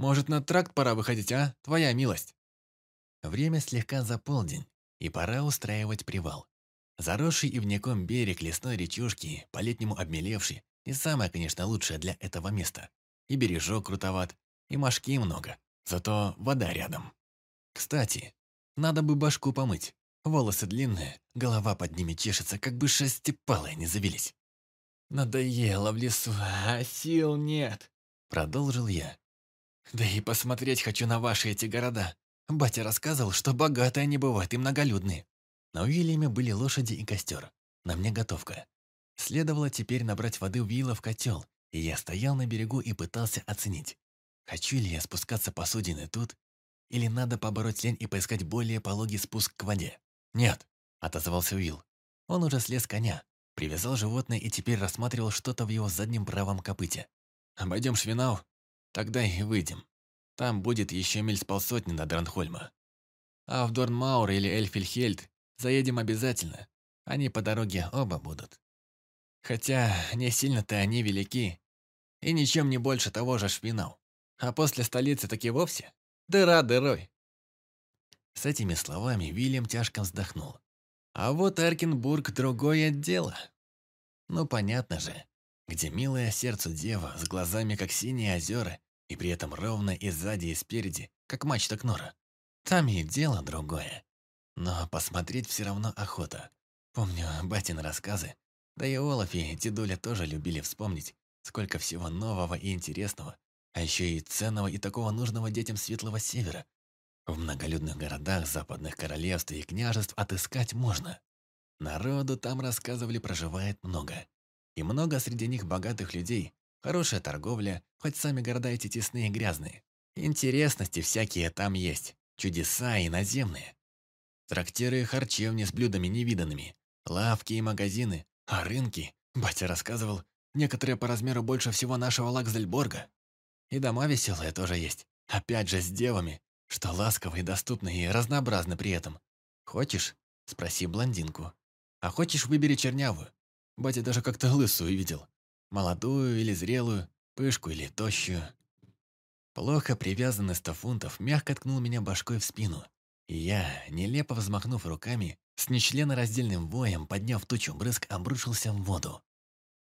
Может, на тракт пора выходить, а? Твоя милость. Время слегка за полдень, и пора устраивать привал. Заросший ивняком берег лесной речушки, по-летнему обмелевший, не самое, конечно, лучшее для этого места. И бережок крутоват, и мошки много, зато вода рядом. Кстати, надо бы башку помыть. Волосы длинные, голова под ними чешется, как бы шестипалые не завелись. «Надоело в лесу, а сил нет», — продолжил я. «Да и посмотреть хочу на ваши эти города. Батя рассказывал, что богатые они бывают и многолюдные. На Уильяме были лошади и костер. На мне готовка. Следовало теперь набрать воды Уилла в котел, и я стоял на берегу и пытался оценить, хочу ли я спускаться посудины тут, или надо побороть лень и поискать более пологий спуск к воде. «Нет», — отозвался Уилл. Он уже слез коня, привязал животное и теперь рассматривал что-то в его заднем правом копыте. «Обойдем Швинау, тогда и выйдем. Там будет еще миль с полсотни до Дранхольма. А в Дорнмаур или Эльфельхельд заедем обязательно. Они по дороге оба будут. Хотя не сильно-то они велики. И ничем не больше того же Швинау. А после столицы таки вовсе дыра дырой. С этими словами Вильям тяжко вздохнул. А вот Эркинбург – другое дело. Ну, понятно же, где милая сердцу дева с глазами, как синие озера, и при этом ровно и сзади, и спереди, как мачта Кнора. Там и дело другое. Но посмотреть все равно охота. Помню батин рассказы, да и Олаф и дедуля тоже любили вспомнить, сколько всего нового и интересного, а еще и ценного и такого нужного детям Светлого Севера, в многолюдных городах западных королевств и княжеств отыскать можно. Народу там, рассказывали, проживает много. И много среди них богатых людей, хорошая торговля, хоть сами города эти тесные и грязные. Интересности всякие там есть, чудеса и наземные. Трактиры и харчевни с блюдами невиданными, лавки и магазины, а рынки, батя рассказывал, некоторые по размеру больше всего нашего Лаксдельборга. И дома веселые тоже есть, опять же с девами, что ласково и доступно и разнообразно при этом. Хочешь? Спроси блондинку. А хочешь, выбери чернявую. Батя даже как-то лысую видел. Молодую или зрелую, пышку или тощую. Плохо привязанный сто фунтов мягко ткнул меня башкой в спину. И я, нелепо взмахнув руками, с нечленораздельным воем, подняв тучу брызг, обрушился в воду.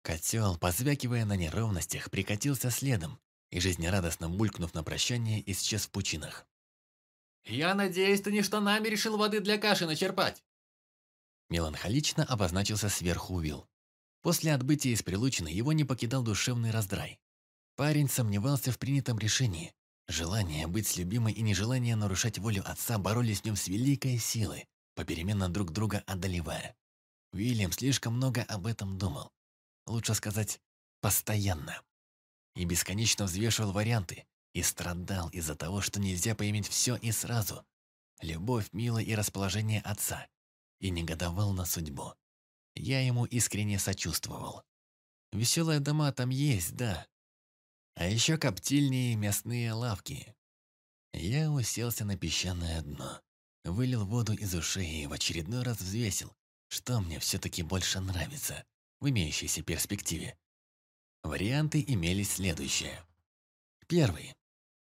Котел, позвякивая на неровностях, прикатился следом и, жизнерадостно булькнув на прощание, исчез в пучинах. «Я надеюсь, ты не штанами решил воды для каши начерпать!» Меланхолично обозначился сверху Уилл. После отбытия из Прилучины его не покидал душевный раздрай. Парень сомневался в принятом решении. Желание быть с любимой и нежелание нарушать волю отца боролись в нем с великой силой, попеременно друг друга одолевая. Уильям слишком много об этом думал. Лучше сказать, постоянно. И бесконечно взвешивал варианты, и страдал из-за того, что нельзя поиметь все и сразу. Любовь, мило и расположение отца. И негодовал на судьбу. Я ему искренне сочувствовал. Веселые дома там есть, да. А еще коптильни и мясные лавки. Я уселся на песчаное дно, вылил воду из ушей и в очередной раз взвесил, что мне все-таки больше нравится в имеющейся перспективе. Варианты имелись следующие. Первый.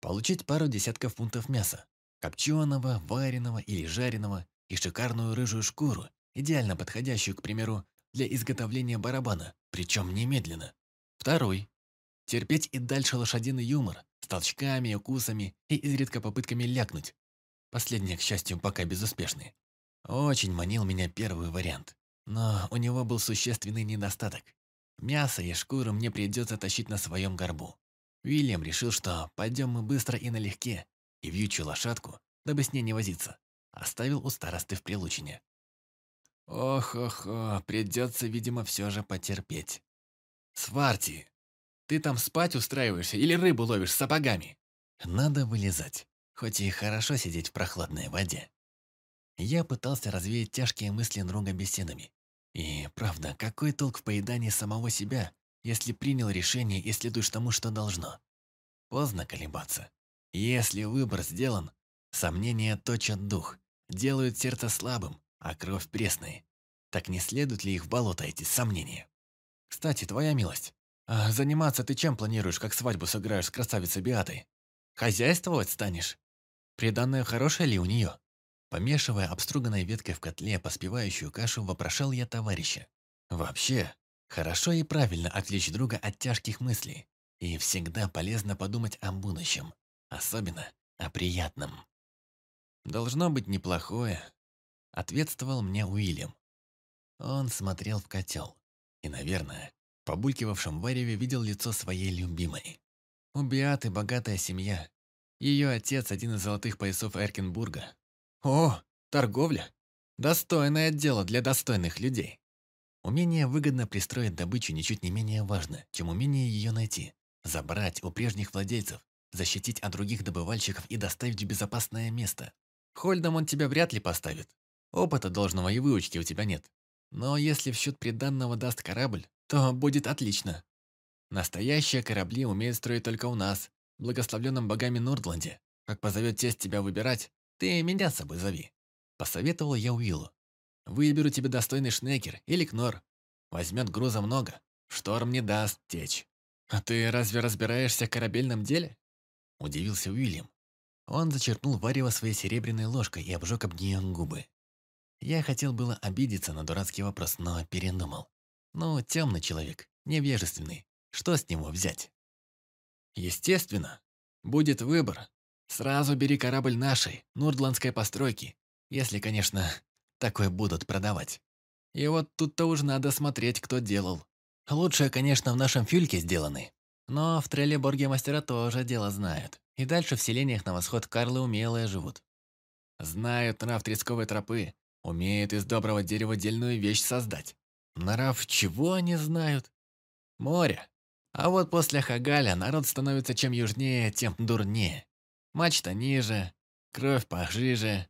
Получить пару десятков фунтов мяса, копченого, вареного или жареного, и шикарную рыжую шкуру, идеально подходящую, к примеру, для изготовления барабана, причем немедленно. Второй. Терпеть и дальше лошадиный юмор, с толчками, укусами и изредка попытками лякнуть. Последний, к счастью, пока безуспешный. Очень манил меня первый вариант. Но у него был существенный недостаток. Мясо и шкуру мне придется тащить на своем горбу. Уильям решил, что пойдем мы быстро и налегке, и вьючую лошадку, дабы с ней не возиться, оставил у старосты в Прилучине. Ох-ох-ох, придется, видимо, все же потерпеть. Сварти, ты там спать устраиваешься или рыбу ловишь сапогами? Надо вылезать, хоть и хорошо сидеть в прохладной воде. Я пытался развеять тяжкие мысли друга беседами. И, правда, какой толк в поедании самого себя, если принял решение и следуешь тому, что должно. Поздно колебаться. Если выбор сделан, сомнения точат дух, делают сердце слабым, а кровь пресной. Так не следует ли их в болото эти сомнения? Кстати, твоя милость, а заниматься ты чем планируешь, как свадьбу сыграешь с красавицей Биатой? Хозяйствовать станешь? Приданное хорошее ли у нее? Помешивая обструганной веткой в котле поспевающую кашу, вопрошал я товарища. Вообще, хорошо и правильно отвлечь друга от тяжких мыслей. И всегда полезно подумать о будущем. Особенно о приятном. «Должно быть неплохое», — ответствовал мне Уильям. Он смотрел в котел и, наверное, в побулькивавшем вареве видел лицо своей любимой. У Биаты богатая семья. Ее отец – один из золотых поясов Эркенбурга. О, торговля! Достойное дело для достойных людей. Умение выгодно пристроить добычу ничуть не менее важно, чем умение ее найти, забрать у прежних владельцев, защитить от других добывальщиков и доставить в безопасное место. Хольдом он тебя вряд ли поставит. Опыта должного и выучки у тебя нет. Но если в счет приданного даст корабль, то будет отлично. Настоящие корабли умеют строить только у нас, благословленном богами Нордланде. Как позовет тесть тебя выбирать, ты меня с собой зови. Посоветовал я Уиллу. Выберу тебе достойный шнекер или кнор. Возьмет груза много, шторм не даст течь. А ты разве разбираешься в корабельном деле? Удивился Уильям. Он зачерпнул варево своей серебряной ложкой и обжег об нее губы. Я хотел было обидеться на дурацкий вопрос, но передумал. Ну, темный человек, невежественный. Что с него взять? Естественно, будет выбор. Сразу бери корабль нашей, нурдландской постройки, если, конечно, такой будут продавать. И вот тут-то уж надо смотреть, кто делал. Лучше, конечно, в нашем фюльке сделаны. Но в Треллеборге мастера тоже дело знают. И дальше в селениях на восход Карлы умелые живут. Знают нрав тресковой тропы, умеют из доброго дерева дельную вещь создать. Нрав чего они знают? Море. А вот после Хагаля народ становится чем южнее, тем дурнее. Мачта ниже, кровь пожиже.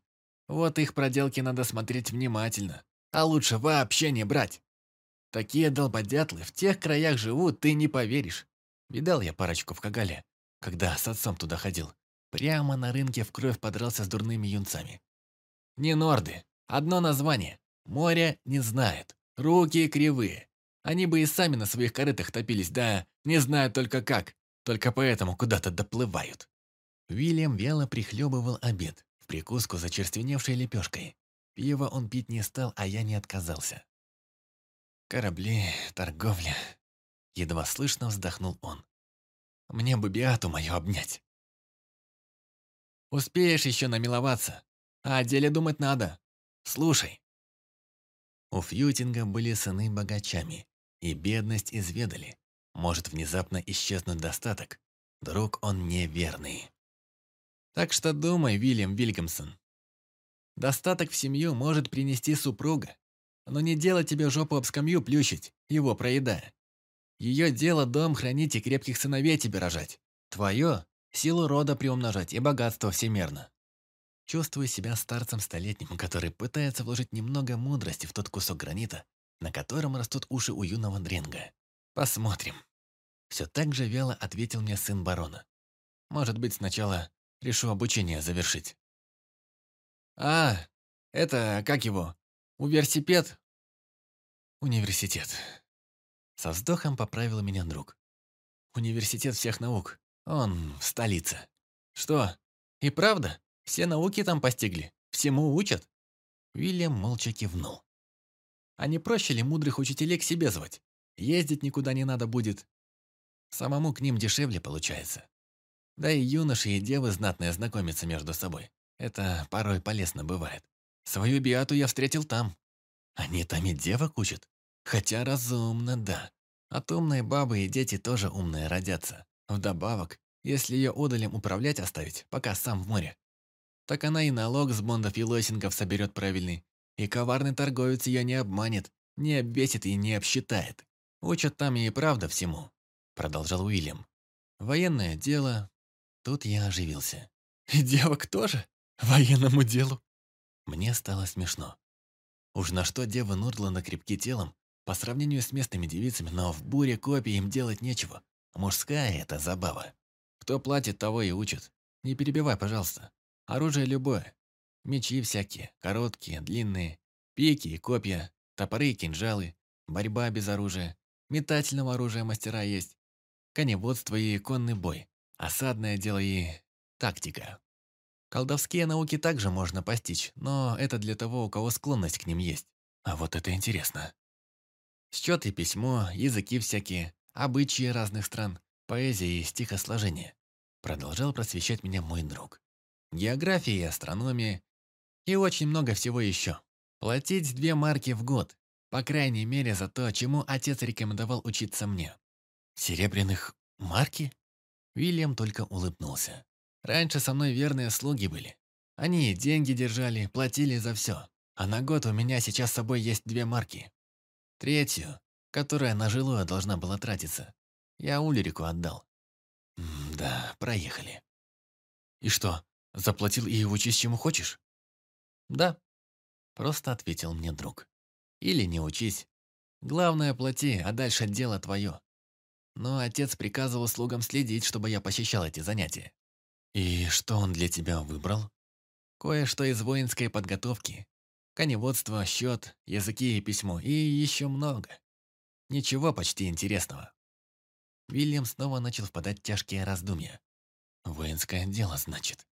Вот их проделки надо смотреть внимательно. А лучше вообще не брать. Такие долбодятлы в тех краях живут, ты не поверишь. Видал я парочку в Кагале, когда с отцом туда ходил. Прямо на рынке в кровь подрался с дурными юнцами. Не норды, одно название. Море не знает, руки кривые. Они бы и сами на своих корытах топились, да не знают только как. Только поэтому куда-то доплывают. Уильям вяло прихлебывал обед, в прикуску зачерственевшей лепешкой. Пиво он пить не стал, а я не отказался. «Корабли, торговля...» Едва слышно вздохнул он. «Мне бы биату мою обнять». «Успеешь еще намиловаться, а о деле думать надо. Слушай». У Фьютинга были сыны богачами, и бедность изведали. Может внезапно исчезнуть достаток. Друг он неверный. Так что думай, Вильям Вильгамсон. Достаток в семью может принести супруга, но не дело тебе жопу об скамью плющить, его проедая. Ее дело дом хранить и крепких сыновей тебе рожать. Твое – силу рода приумножать и богатство всемерно. Чувствую себя старцем столетним, который пытается вложить немного мудрости в тот кусок гранита, на котором растут уши у юного дренга. Посмотрим. Все так же вяло ответил мне сын барона. Может быть, сначала Решу обучение завершить. А, это, как его, университет? Университет. Со вздохом поправил меня друг. Университет всех наук. Он в столице. Что, и правда? Все науки там постигли? Всему учат? Уильям молча кивнул. А не проще ли мудрых учителей к себе звать? Ездить никуда не надо будет. Самому к ним дешевле получается. Да и юноши и девы знатные знакомятся между собой. Это порой полезно бывает. Свою биату я встретил там. Они там и девок учат. Хотя разумно, да. От умной бабы и дети тоже умные родятся. Вдобавок, если ее одолем управлять оставить, пока сам в море, так она и налог с бондов и лосингов соберет правильный. И коварный торговец ее не обманет, не обвесит и не обсчитает. Учат там и правда всему, продолжал Уильям. Военное дело, Тут я оживился. «И девок тоже? Военному делу?» Мне стало смешно. Уж на что девы Нурдланда крепки телом, по сравнению с местными девицами, но в буре копий им делать нечего. Мужская это забава. Кто платит, того и учат. Не перебивай, пожалуйста. Оружие любое. Мечи всякие, короткие, длинные, пики и копья, топоры и кинжалы, борьба без оружия, метательного оружия мастера есть, коневодство и конный бой. Осадное дело и тактика. Колдовские науки также можно постичь, но это для того, у кого склонность к ним есть. А вот это интересно. Счет и письмо, языки всякие, обычаи разных стран, поэзия и стихосложение. Продолжал просвещать меня мой друг. География и астрономия. И очень много всего еще. Платить две марки в год. По крайней мере, за то, чему отец рекомендовал учиться мне. Серебряных марки? Уильям только улыбнулся. Раньше со мной верные слуги были. Они деньги держали, платили за все. А на год у меня сейчас с собой есть две марки. Третью, которая на жилое должна была тратиться, я Ульрику отдал. М да, проехали. И что, заплатил и учись чему хочешь? Да, просто ответил мне друг. Или не учись. Главное, плати, а дальше дело твое. Но отец приказывал слугам следить, чтобы я посещал эти занятия. «И что он для тебя выбрал?» «Кое-что из воинской подготовки. Коневодство, счет, языки и письмо, и еще много. Ничего почти интересного». Вильям снова начал впадать в тяжкие раздумья. «Воинское дело, значит?»